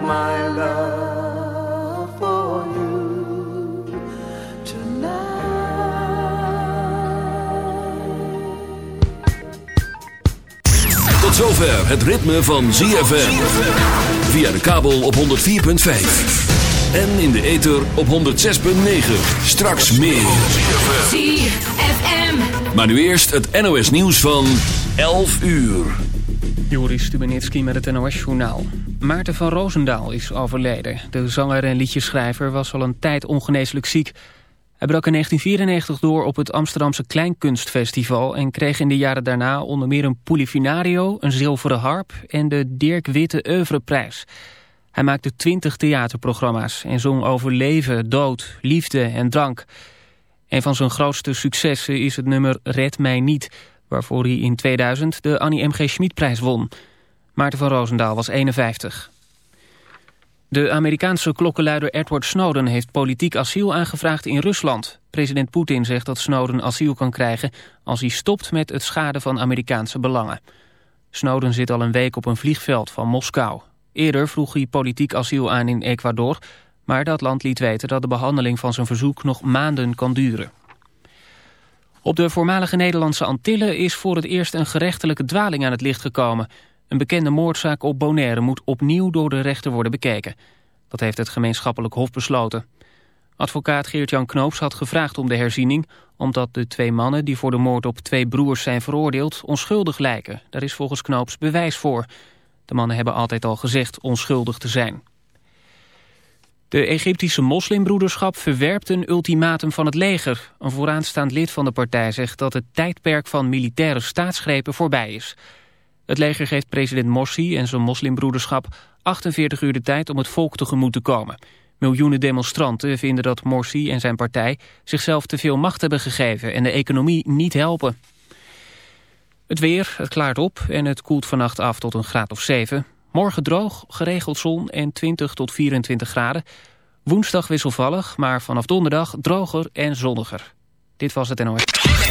my love for you tonight. Tot zover het ritme van ZFM. Via de kabel op 104.5. En in de ether op 106.9. Straks meer. ZFM. Maar nu eerst het NOS nieuws van 11 uur. Joris Stubenitski met het NOS-journaal. Maarten van Roosendaal is overleden. De zanger en liedjeschrijver was al een tijd ongeneeslijk ziek. Hij brak in 1994 door op het Amsterdamse Kleinkunstfestival... en kreeg in de jaren daarna onder meer een Polifinario, een zilveren harp... en de Dirk Witte Oeuvreprijs. Hij maakte twintig theaterprogramma's en zong over leven, dood, liefde en drank. Een van zijn grootste successen is het nummer Red Mij Niet... waarvoor hij in 2000 de Annie M.G. Schmidprijs won. Maarten van Roosendaal was 51. De Amerikaanse klokkenluider Edward Snowden heeft politiek asiel aangevraagd in Rusland. President Poetin zegt dat Snowden asiel kan krijgen als hij stopt met het schaden van Amerikaanse belangen. Snowden zit al een week op een vliegveld van Moskou. Eerder vroeg hij politiek asiel aan in Ecuador, maar dat land liet weten dat de behandeling van zijn verzoek nog maanden kan duren. Op de voormalige Nederlandse Antillen is voor het eerst een gerechtelijke dwaling aan het licht gekomen. Een bekende moordzaak op Bonaire moet opnieuw door de rechter worden bekeken. Dat heeft het gemeenschappelijk hof besloten. Advocaat Geert-Jan Knoops had gevraagd om de herziening... omdat de twee mannen die voor de moord op twee broers zijn veroordeeld... onschuldig lijken. Daar is volgens Knoops bewijs voor. De mannen hebben altijd al gezegd onschuldig te zijn. De Egyptische moslimbroederschap verwerpt een ultimatum van het leger. Een vooraanstaand lid van de partij zegt dat het tijdperk van militaire staatsgrepen voorbij is. Het leger geeft president Morsi en zijn moslimbroederschap 48 uur de tijd om het volk tegemoet te komen. Miljoenen demonstranten vinden dat Morsi en zijn partij zichzelf te veel macht hebben gegeven en de economie niet helpen. Het weer, het klaart op en het koelt vannacht af tot een graad of 7. Morgen droog, geregeld zon en 20 tot 24 graden. Woensdag wisselvallig, maar vanaf donderdag droger en zonniger. Dit was het NOS.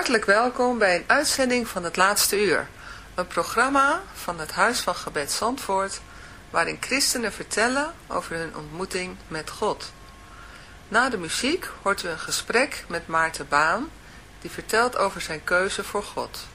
Hartelijk welkom bij een uitzending van het laatste uur. Een programma van het Huis van Gebed Zandvoort, waarin christenen vertellen over hun ontmoeting met God. Na de muziek hoort u een gesprek met Maarten Baan, die vertelt over zijn keuze voor God.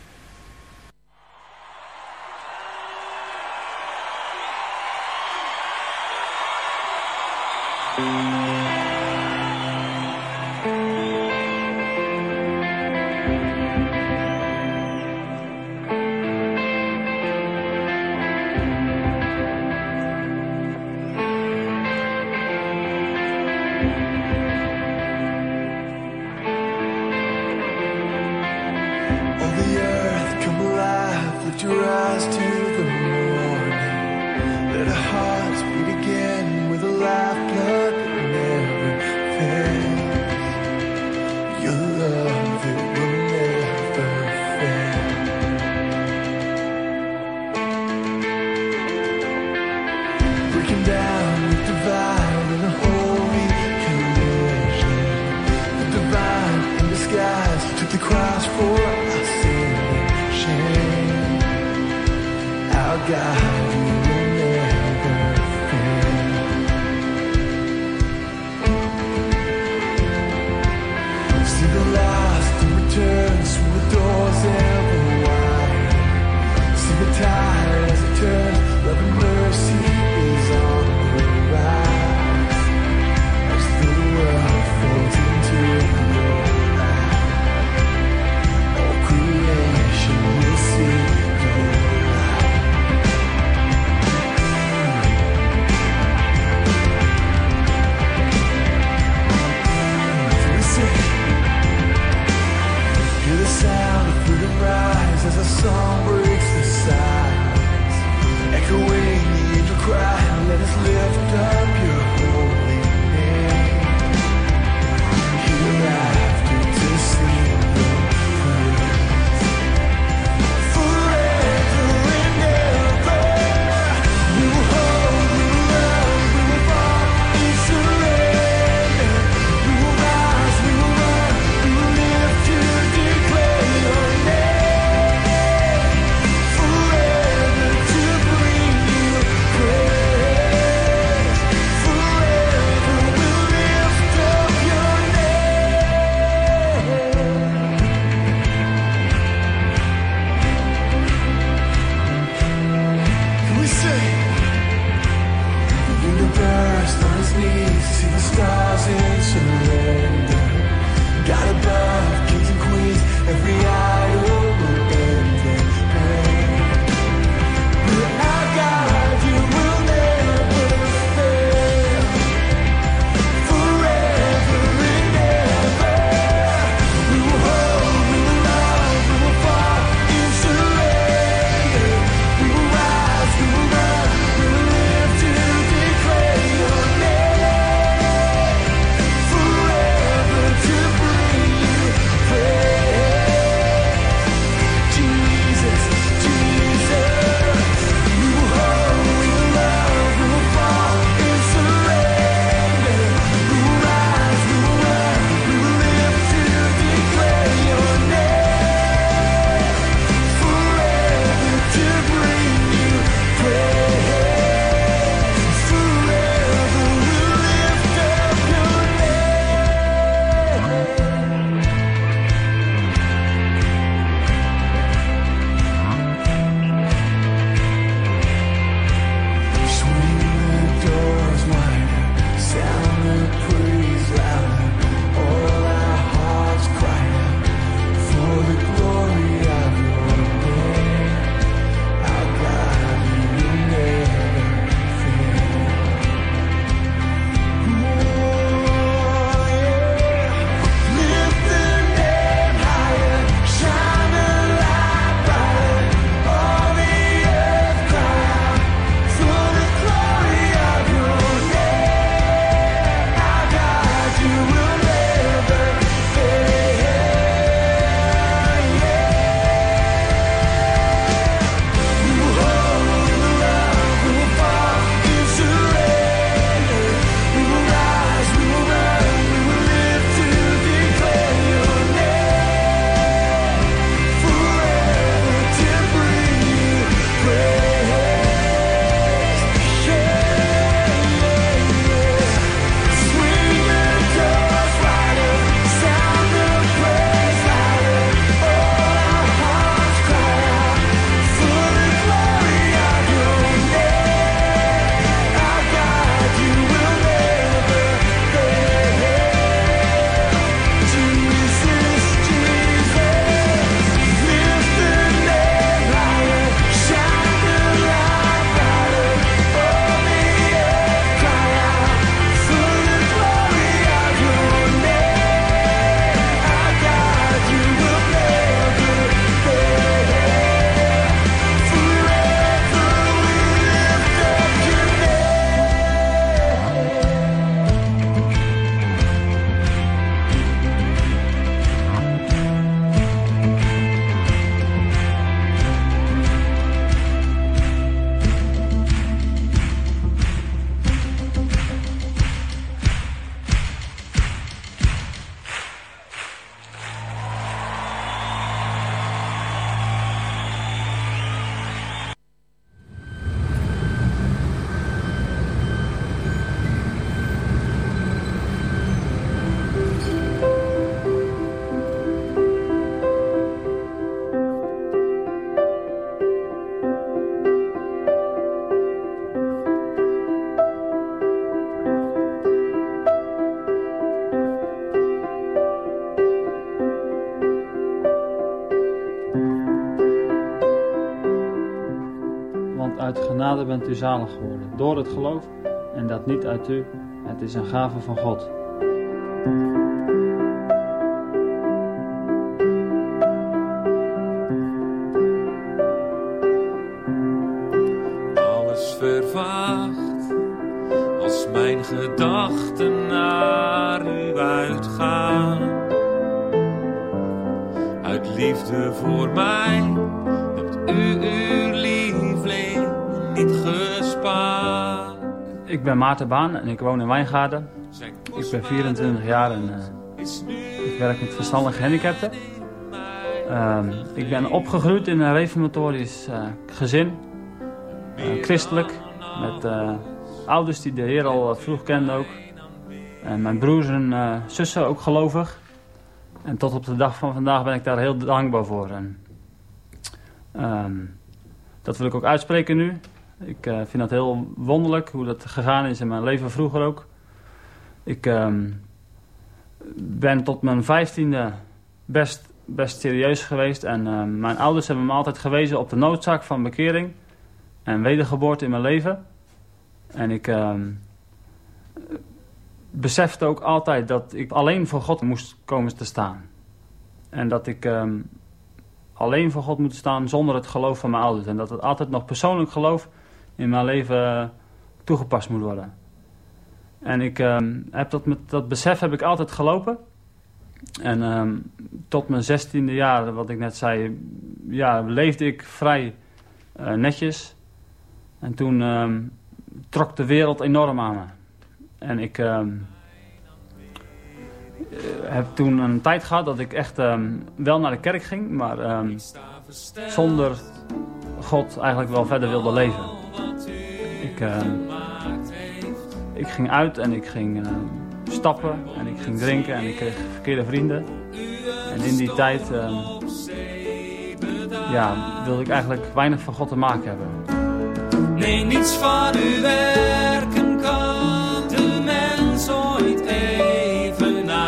Genade bent u zalig geworden. Door het geloof en dat niet uit u, het is een gave van God. Ben Maarten Baan en ik woon in Wijngaarden. Ik ben 24 jaar en eh, ik werk met verstandige gehandicapten. Ehm, ik ben opgegroeid in een reformatorisch eh, gezin, eh, christelijk, met ouders die de Heer al vroeg kenden ook. En mijn broers en zussen ook gelovig. En tot op de dag van vandaag ben ik daar heel dankbaar voor. En, ehm, dat wil ik ook uitspreken nu. Ik eh, vind dat heel wonderlijk hoe dat gegaan is in mijn leven vroeger ook. Ik ehm, ben tot mijn vijftiende best, best serieus geweest. En ehm, mijn ouders hebben me altijd gewezen op de noodzaak van bekering en wedergeboorte in mijn leven. En ik ehm, besefte ook altijd dat ik alleen voor God moest komen te staan. En dat ik alleen voor God moet staan zonder het geloof van mijn ouders. En dat het altijd nog persoonlijk geloof in mijn leven toegepast moet worden. En ik ehm, heb dat, met dat besef heb ik altijd gelopen. En ehm, tot mijn zestiende jaar, wat ik net zei, ja, leefde ik vrij eh, netjes. En toen ehm, trok de wereld enorm aan me. En ik heb toen een tijd gehad dat ik echt wel naar de kerk ging, maar zonder God eigenlijk wel verder wilde leven. Ik, ehm, ik ging uit en ik ging ehm, stappen en ik ging drinken en ik kreeg verkeerde vrienden. En in die tijd ehm, ja, wilde ik eigenlijk weinig van God te maken hebben. Nee, niets van uw werken kan de mens ooit evenaren.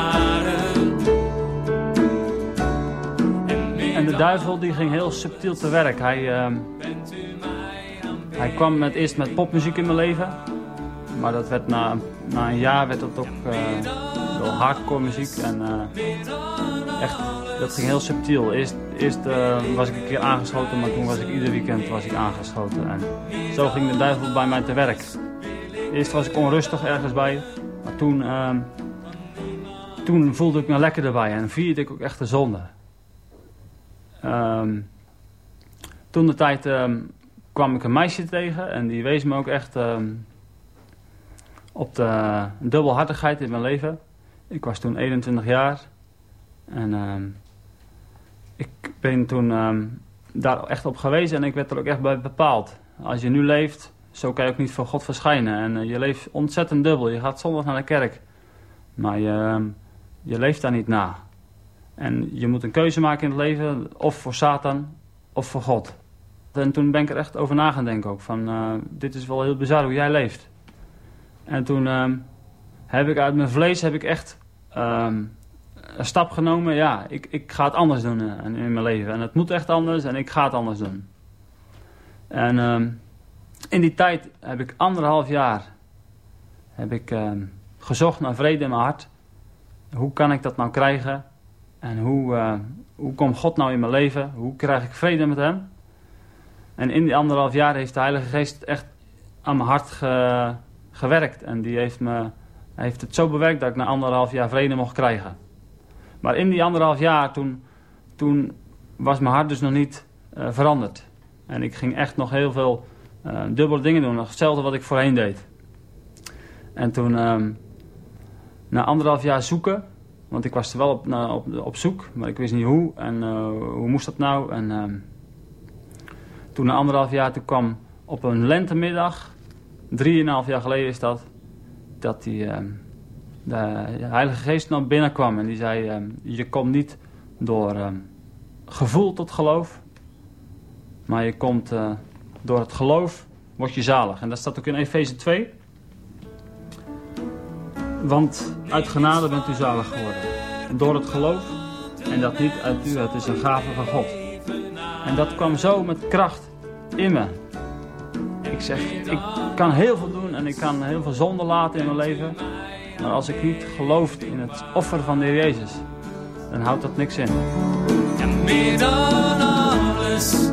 En, de duivel die ging heel subtiel te werk. Hij, hij kwam met, eerst met popmuziek in mijn leven. Maar dat werd na, na een jaar werd dat ook eh, wel hardcore muziek. En eh, echt, dat ging heel subtiel. Eerst, eerst eh, was ik een keer aangeschoten, maar toen was ik ieder weekend was ik aangeschoten. En zo ging de duivel bij mij te werk. Eerst was ik onrustig ergens bij, maar toen, ehm, toen voelde ik me lekker erbij en vierde ik ook echt de zonde. Ehm, toen de tijd ehm, kwam ik een meisje tegen en die wees me ook echt ehm, op de dubbelhartigheid in mijn leven. Ik was toen 21 jaar en ehm, ik ben toen ehm, daar echt op gewezen en ik werd er ook echt bij bepaald. Als je nu leeft, zo kan je ook niet voor God verschijnen. En eh, je leeft ontzettend dubbel. Je gaat zondag naar de kerk, maar je, je leeft daar niet na. En je moet een keuze maken in het leven, of voor Satan of voor God. En toen ben ik er echt over na gaan denken ook. Van, eh, dit is wel heel bizar hoe jij leeft. En toen ehm, heb ik uit mijn vlees heb ik echt ehm, een stap genomen. Ja, ik, ik ga het anders doen eh, in, mijn leven. En het moet echt anders en ik ga het anders doen. En ehm, in die tijd heb ik anderhalf jaar heb ik, gezocht naar vrede in mijn hart. Hoe kan ik dat nou krijgen? En hoe, eh, hoe komt God nou in mijn leven? Hoe krijg ik vrede met hem? En in die anderhalf jaar heeft de Heilige Geest echt aan mijn hart ge- gewerkt. En die heeft, me, heeft het zo bewerkt dat ik na anderhalf jaar vrede mocht krijgen. Maar in die anderhalf jaar, toen, toen was mijn hart dus nog niet eh, veranderd. En ik ging echt nog heel veel eh, dubbele dingen doen. Nog hetzelfde wat ik voorheen deed. En toen, ehm, na anderhalf jaar zoeken... Want ik was er wel op, op, op zoek, maar ik wist niet hoe en eh, hoe moest dat nou. En ehm, toen na anderhalf jaar, toen kwam op een lentemiddag, drieënhalf jaar geleden is dat, dat die, ehm, de Heilige Geest naar binnen kwam. En die zei, ehm, je komt niet door ehm, gevoel tot geloof, maar je komt eh, door het geloof, word je zalig. En dat staat ook in Efeze 2. Want uit genade bent u zalig geworden. Door het geloof. En dat niet uit u, het is een gave van God. En dat kwam zo met kracht in me. ik zeg, ik kan heel veel doen en ik kan heel veel zonde laten in mijn leven. Maar als ik niet geloof in het offer van de Heer Jezus, dan houdt dat niks in. En alles,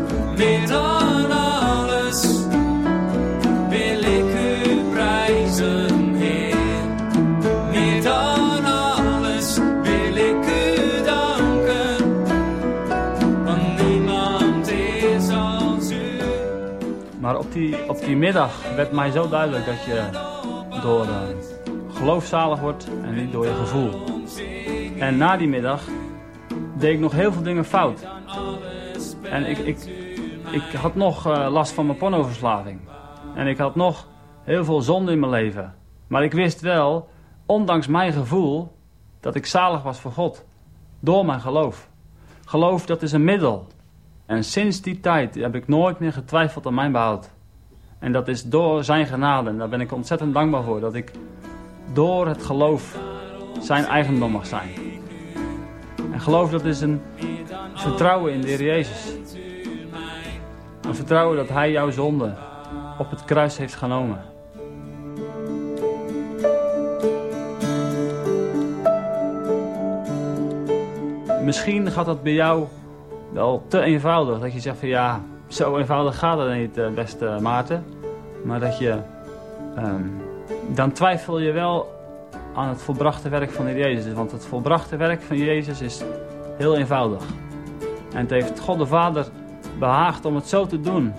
die, middag werd mij zo duidelijk dat je door eh, geloof zalig wordt en niet door je gevoel. En na die middag deed ik nog heel veel dingen fout. En ik, ik, ik had nog eh, last van mijn pornoverslaving. En ik had nog heel veel zonde in mijn leven. Maar ik wist wel, ondanks mijn gevoel, dat ik zalig was voor God. Door mijn geloof. Geloof, dat is een middel. En sinds die tijd heb ik nooit meer getwijfeld aan mijn behoud. En dat is door zijn genade. En daar ben ik ontzettend dankbaar voor. Dat ik door het geloof zijn eigendom mag zijn. En geloof dat is een vertrouwen in de Heer Jezus. Een vertrouwen dat Hij jouw zonde op het kruis heeft genomen. Misschien gaat dat bij jou wel te eenvoudig. Dat je zegt van ja, zo eenvoudig gaat het niet, eh, beste Maarten. Maar dat je, ehm, dan twijfel je wel aan het volbrachte werk van Jezus. Want het volbrachte werk van Jezus is heel eenvoudig. En het heeft God de Vader behaagd om het zo te doen.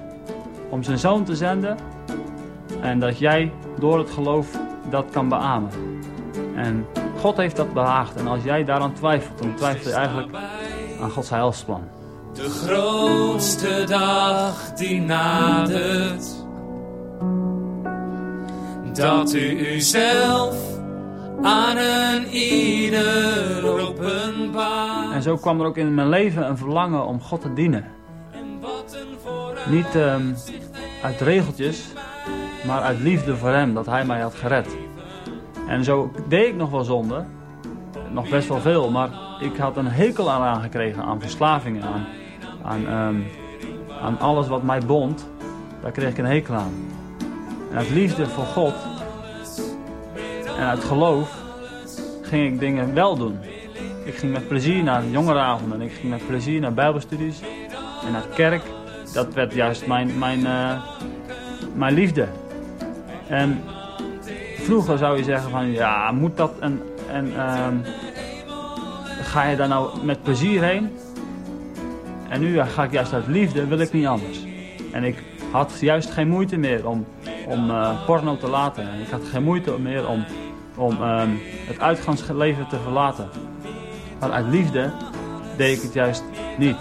Om zijn zoon te zenden. En dat jij door het geloof dat kan beamen. En God heeft dat behaagd. En als jij daaraan twijfelt, dan twijfel je eigenlijk aan Gods heilsplan. De grootste dag die nadert. Dat u uzelf aan een ieder openbaart. En zo kwam er ook in mijn leven een verlangen om God te dienen. Niet ehm, uit regeltjes, maar uit liefde voor Hem, dat Hij mij had gered. En zo deed ik nog wel zonde, nog best wel veel, maar ik had een hekel aan aangekregen aan verslavingen, aan, aan, ehm, aan alles wat mij bond. Daar kreeg ik een hekel aan. Uit liefde voor God en uit geloof ging ik dingen wel doen. Ik ging met plezier naar jongerenavonden en ik ging met plezier naar bijbelstudies en naar kerk. Dat werd juist mijn, mijn, eh, mijn liefde. En vroeger zou je zeggen van ja, moet dat en, en ehm, ga je daar nou met plezier heen? En nu ga ik juist uit liefde, wil ik niet anders. En ik had juist geen moeite meer om, om eh, porno te laten. En ik had geen moeite meer om, om ehm, het uitgangsleven te verlaten. Maar uit liefde deed ik het juist niet.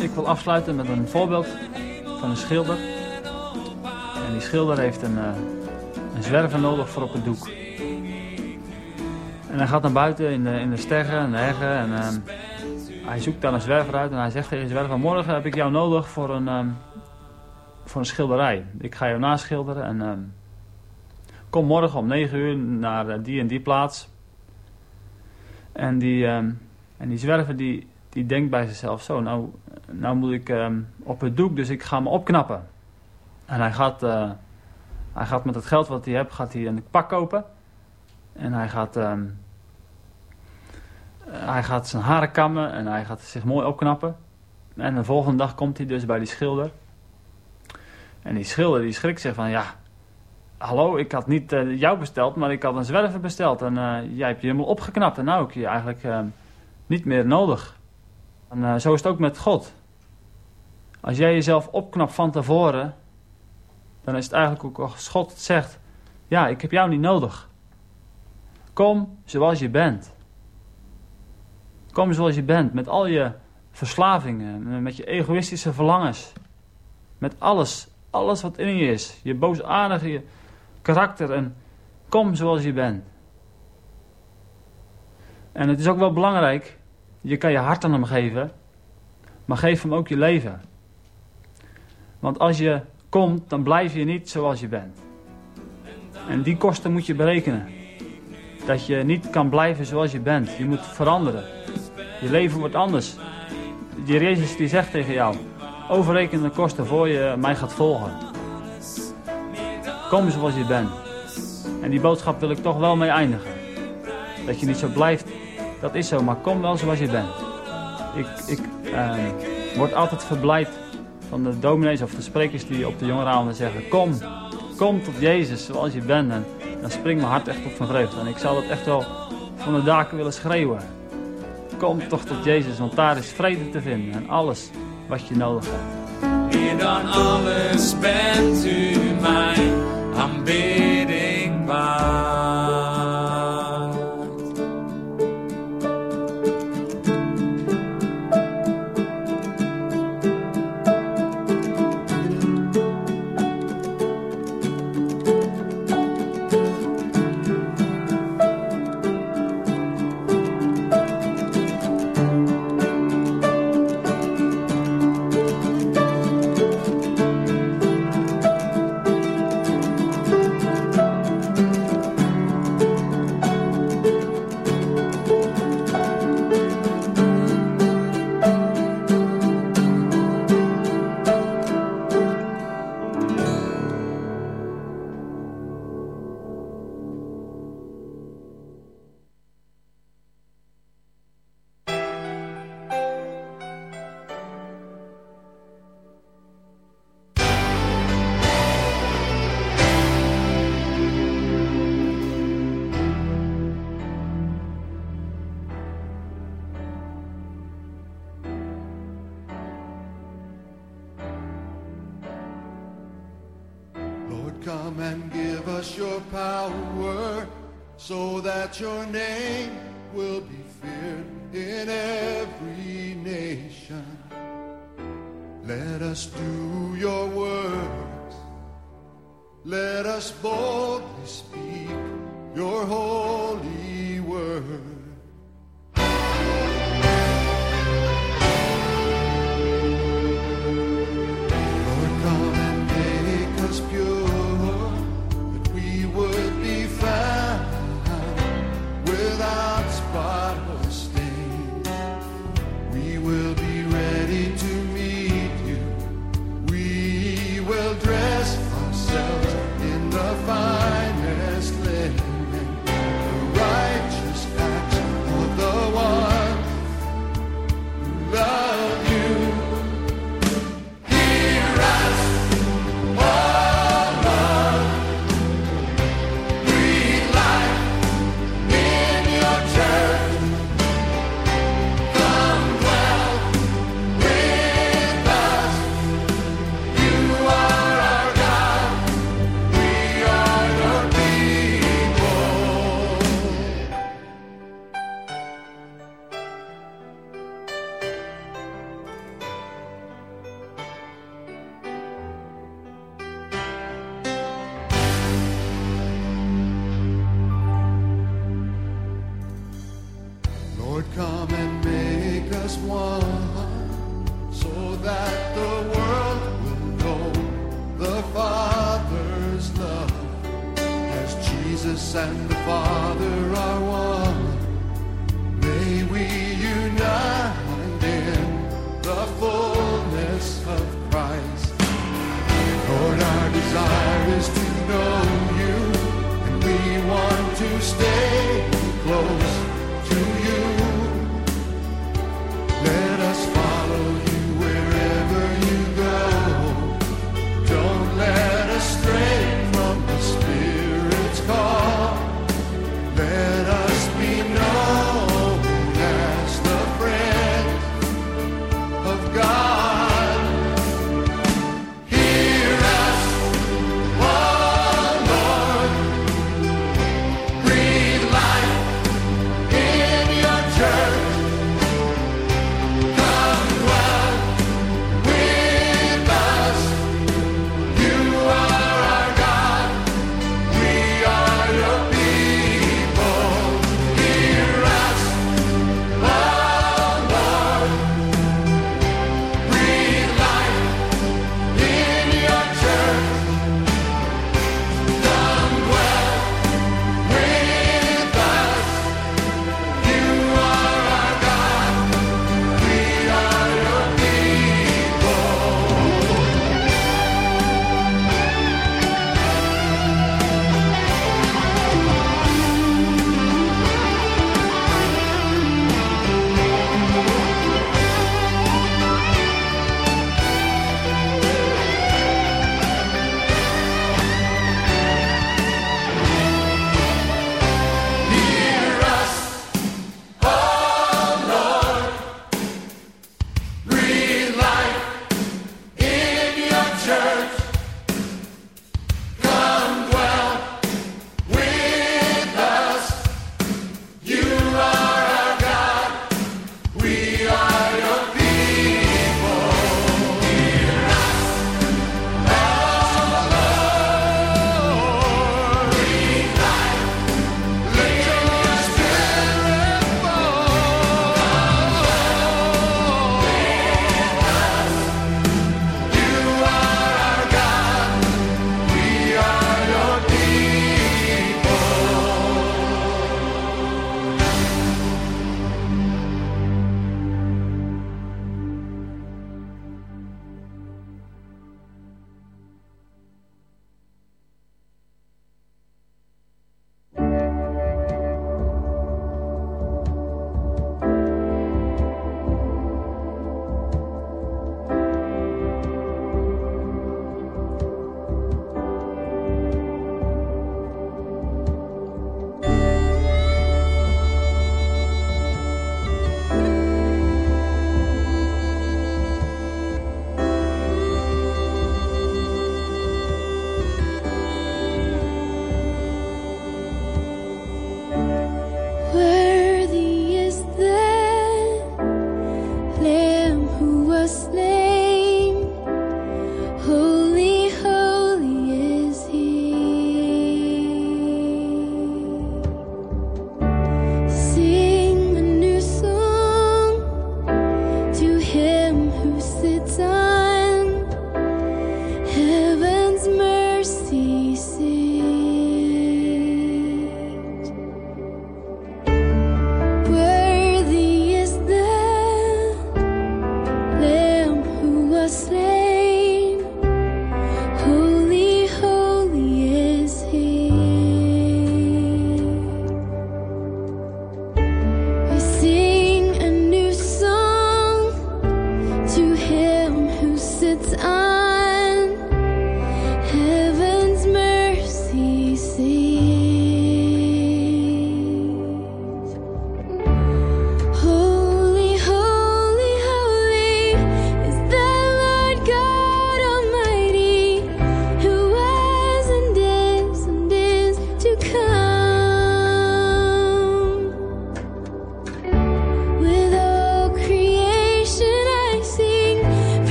Ik wil afsluiten met een voorbeeld van een schilder. Schilder heeft een, eh, een zwerver nodig voor op het doek. En hij gaat naar buiten in de, in de en de heggen en ehm, hij zoekt daar een zwerver uit en hij zegt tegen de zwerver, morgen heb ik jou nodig voor een, ehm, voor een schilderij. Ik ga jou naschilderen en ehm, kom morgen om 9 uur naar eh, die en die plaats. En die, ehm, en die zwerver die, die denkt bij zichzelf, zo nou, nou moet ik op het doek, dus ik ga me opknappen. En hij gaat, eh, hij gaat met het geld wat hij heeft, gaat hij een pak kopen. En hij gaat, ehm, eh, hij gaat zijn haren kammen en hij gaat zich mooi opknappen. En de volgende dag komt hij dus bij die schilder. En die schilder die schrikt zich van, ja, hallo, ik had niet eh, jou besteld, maar ik had een zwerver besteld. En eh, jij hebt je helemaal opgeknapt en nou heb je eigenlijk ehm, niet meer nodig. En zo is het ook met God. Als jij jezelf opknapt van tevoren, dan is het eigenlijk ook als God zegt, ja, ik heb jou niet nodig. Kom zoals je bent. Kom zoals je bent, met al je verslavingen, met je egoïstische verlangens. Met alles, alles wat in je is. Je boosaardige karakter en kom zoals je bent. En het is ook wel belangrijk, je kan je hart aan hem geven, maar geef hem ook je leven. Want als je komt, dan blijf je niet zoals je bent. En die kosten moet je berekenen. Dat je niet kan blijven zoals je bent. Je moet veranderen. Je leven wordt anders. Die Jezus die zegt tegen jou, overreken de kosten voor je mij gaat volgen. Kom zoals je bent. En die boodschap wil ik toch wel mee eindigen. Dat je niet zo blijft, dat is zo, maar kom wel zoals je bent. Ik, ik eh, word altijd verblijd van de dominees of de sprekers die op de jongerenavonden zeggen... Kom, kom tot Jezus zoals je bent. En dan springt mijn hart echt op van vreugde. En ik zou dat echt wel van de daken willen schreeuwen. Kom toch tot Jezus, want daar is vrede te vinden. En alles wat je nodig hebt. Meer dan alles bent u mijn aanbidding waard.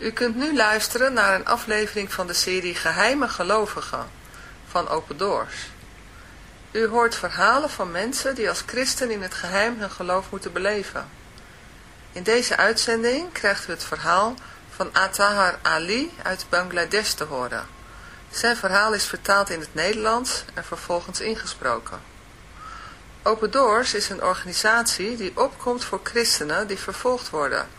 U kunt nu luisteren naar een aflevering van de serie Geheime Gelovigen van Open Doors. U hoort verhalen van mensen die als christen in het geheim hun geloof moeten beleven. In deze uitzending krijgt u het verhaal van Atahar Ali uit Bangladesh te horen. Zijn verhaal is vertaald in het Nederlands en vervolgens ingesproken. Open Doors is een organisatie die opkomt voor christenen die vervolgd worden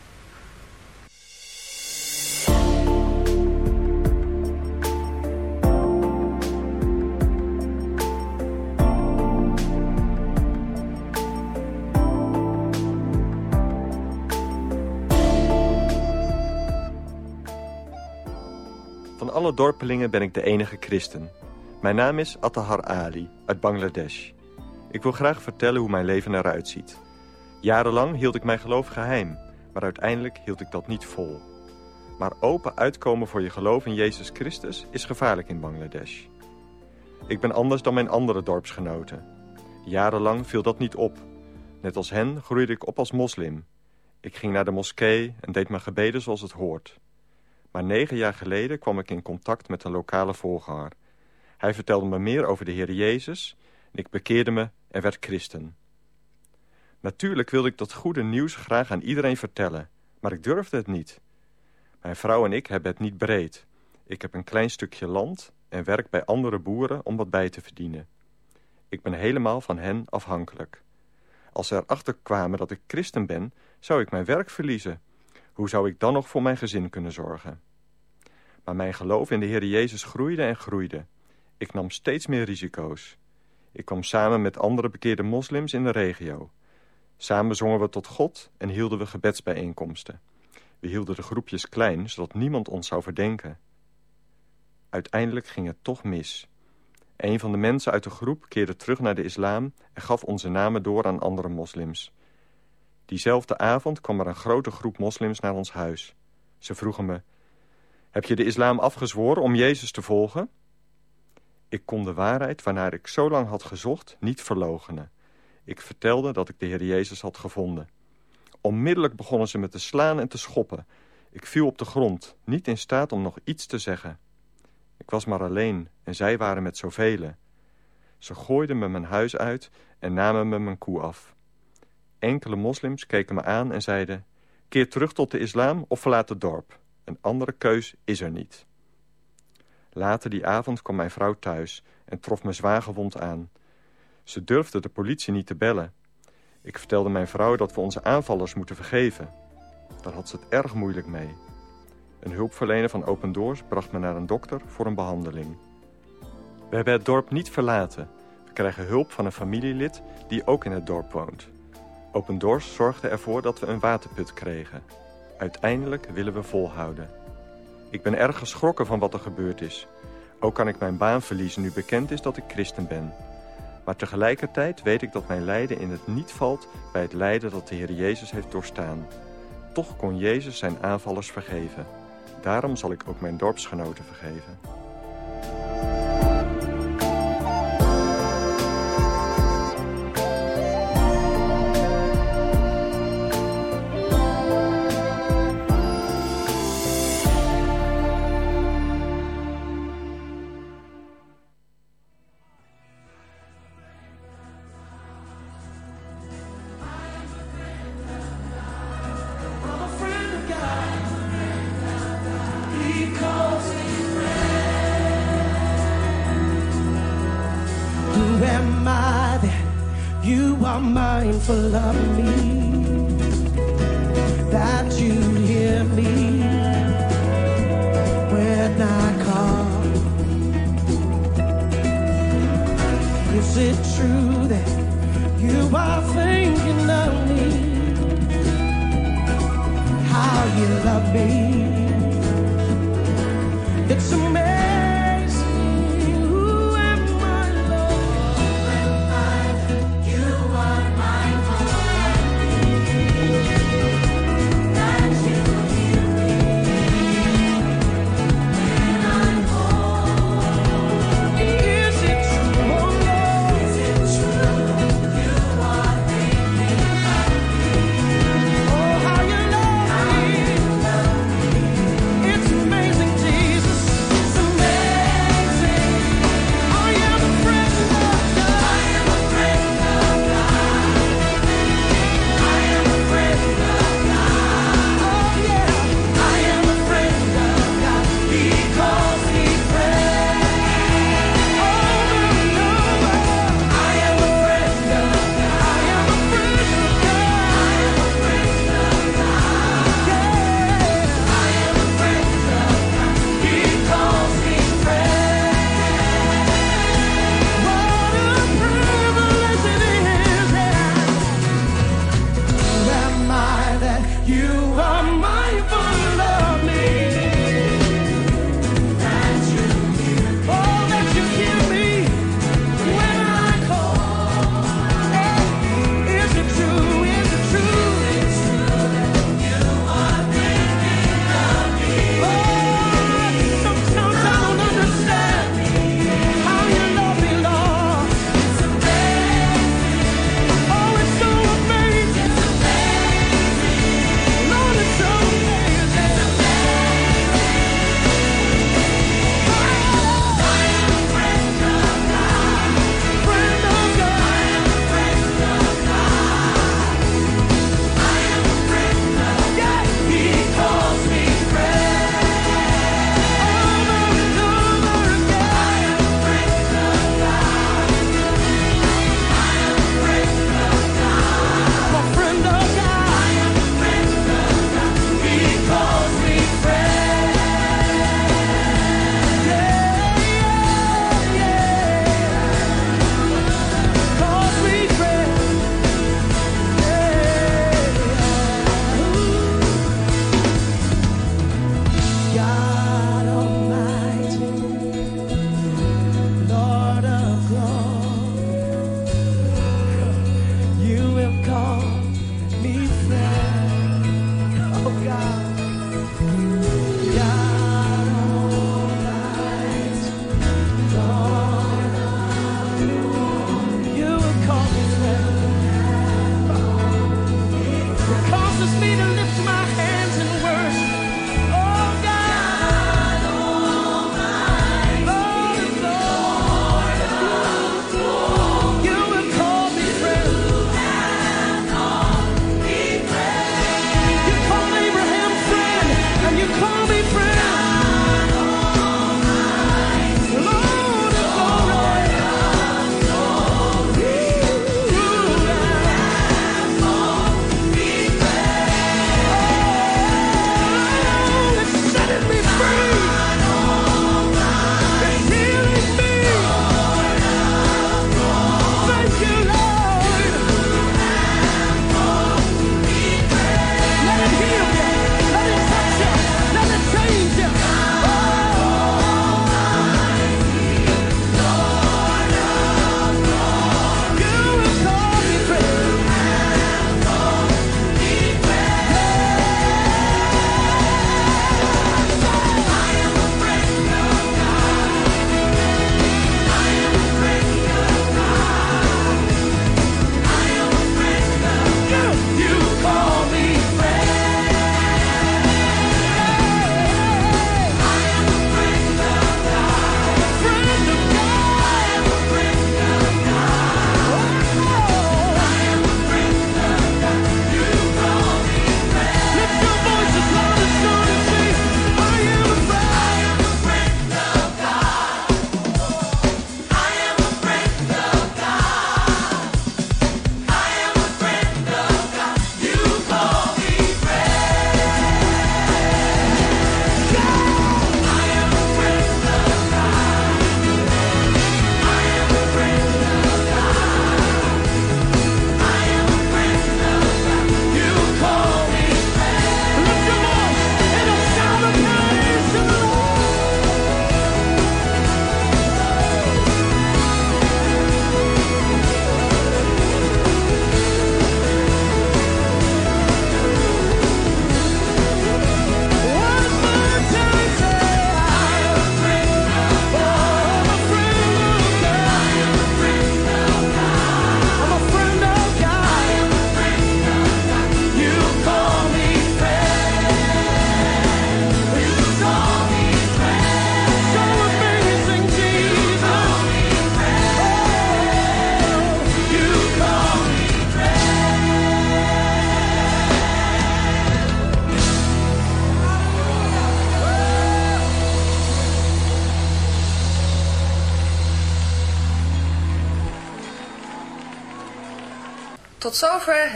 alle dorpelingen ben ik de enige christen. Mijn naam is Attahar Ali uit Bangladesh. Ik wil graag vertellen hoe mijn leven eruit ziet. Jarenlang hield ik mijn geloof geheim, maar uiteindelijk hield ik dat niet vol. Maar open uitkomen voor je geloof in Jezus Christus is gevaarlijk in Bangladesh. Ik ben anders dan mijn andere dorpsgenoten. Jarenlang viel dat niet op. Net als hen groeide ik op als moslim. Ik ging naar de moskee en deed mijn gebeden zoals het hoort. Maar negen jaar geleden kwam ik in contact met een lokale voorganger. Hij vertelde me meer over de Heer Jezus en ik bekeerde me en werd christen. Natuurlijk wilde ik dat goede nieuws graag aan iedereen vertellen, maar ik durfde het niet. Mijn vrouw en ik hebben het niet breed. Ik heb een klein stukje land en werk bij andere boeren om wat bij te verdienen. Ik ben helemaal van hen afhankelijk. Als ze erachter kwamen dat ik christen ben, zou ik mijn werk verliezen. Hoe zou ik dan nog voor mijn gezin kunnen zorgen? Maar mijn geloof in de Heer Jezus groeide en groeide. Ik nam steeds meer risico's. Ik kwam samen met andere bekeerde moslims in de regio. Samen zongen we tot God en hielden we gebedsbijeenkomsten. We hielden de groepjes klein, zodat niemand ons zou verdenken. Uiteindelijk ging het toch mis. Een van de mensen uit de groep keerde terug naar de islam... en gaf onze namen door aan andere moslims. Diezelfde avond kwam er een grote groep moslims naar ons huis. Ze vroegen me... Heb je de islam afgezworen om Jezus te volgen? Ik kon de waarheid waarnaar ik zo lang had gezocht niet verloochenen. Ik vertelde dat ik de Heer Jezus had gevonden. Onmiddellijk begonnen ze me te slaan en te schoppen. Ik viel op de grond, niet in staat om nog iets te zeggen. Ik was maar alleen en zij waren met zoveel. Ze gooiden me mijn huis uit en namen me mijn koe af. Enkele moslims keken me aan en zeiden... keer terug tot de islam of verlaat het dorp. Een andere keus is er niet. Later die avond kwam mijn vrouw thuis en trof me zwaar gewond aan. Ze durfde de politie niet te bellen. Ik vertelde mijn vrouw dat we onze aanvallers moeten vergeven. Daar had ze het erg moeilijk mee. Een hulpverlener van Open Doors bracht me naar een dokter voor een behandeling. We hebben het dorp niet verlaten. We krijgen hulp van een familielid die ook in het dorp woont. Open Doors zorgde ervoor dat we een waterput kregen. Uiteindelijk willen we volhouden. Ik ben erg geschrokken van wat er gebeurd is. Ook kan ik mijn baan verliezen nu bekend is dat ik christen ben. Maar tegelijkertijd weet ik dat mijn lijden in het niet valt bij het lijden dat de Heer Jezus heeft doorstaan. Toch kon Jezus zijn aanvallers vergeven. Daarom zal ik ook mijn dorpsgenoten vergeven. God.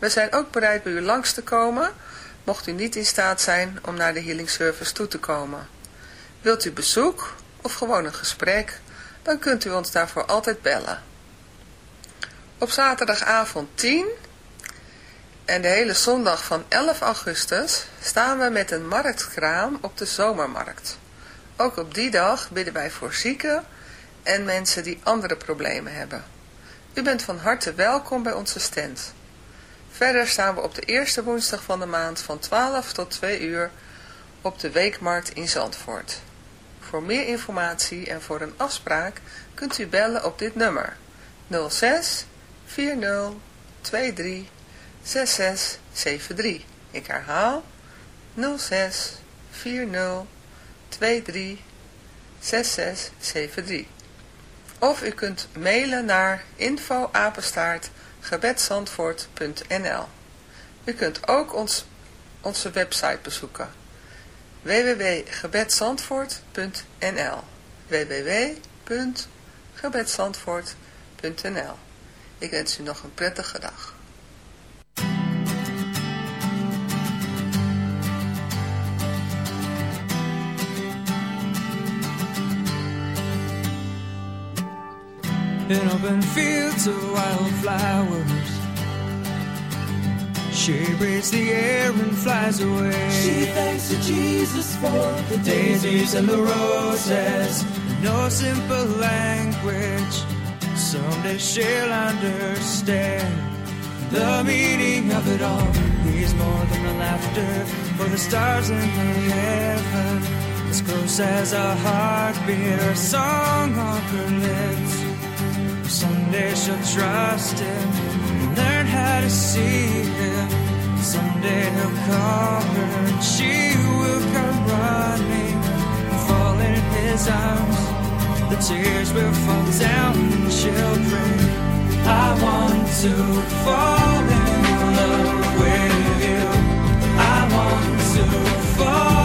We zijn ook bereid bij u langs te komen, mocht u niet in staat zijn om naar de healing service toe te komen. Wilt u bezoek of gewoon een gesprek, dan kunt u ons daarvoor altijd bellen. Op zaterdagavond 10 en de hele zondag van 11 augustus staan we met een marktkraam op de zomermarkt. Ook op die dag bidden wij voor zieken en mensen die andere problemen hebben. U bent van harte welkom bij onze stand. Verder staan we op de eerste woensdag van de maand van 12 tot 2 uur op de Weekmarkt in Zandvoort. Voor meer informatie en voor een afspraak kunt u bellen op dit nummer 06 40 23 66 73. Ik herhaal 06 40 23 66 73. Of u kunt mailen naar info apenstaart gebedsandvoort.nl U kunt ook ons, onze website bezoeken. www.gebedsandvoort.nl www.gebedsandvoort.nl Ik wens u nog een prettige dag. In open fields of wildflowers. She breathes the air and flies away. She thanks to Jesus for the daisies and the roses. No simple language. Someday she'll understand the meaning of it all. He's more than the laughter for the stars in the heaven. As close as a heartbeat or a song on her lips. Someday she'll trust him and learn how to see him. Someday he'll call her and she will come running and fall in his arms. The tears will fall down and she'll pray. I want to fall in love with you. I want to fall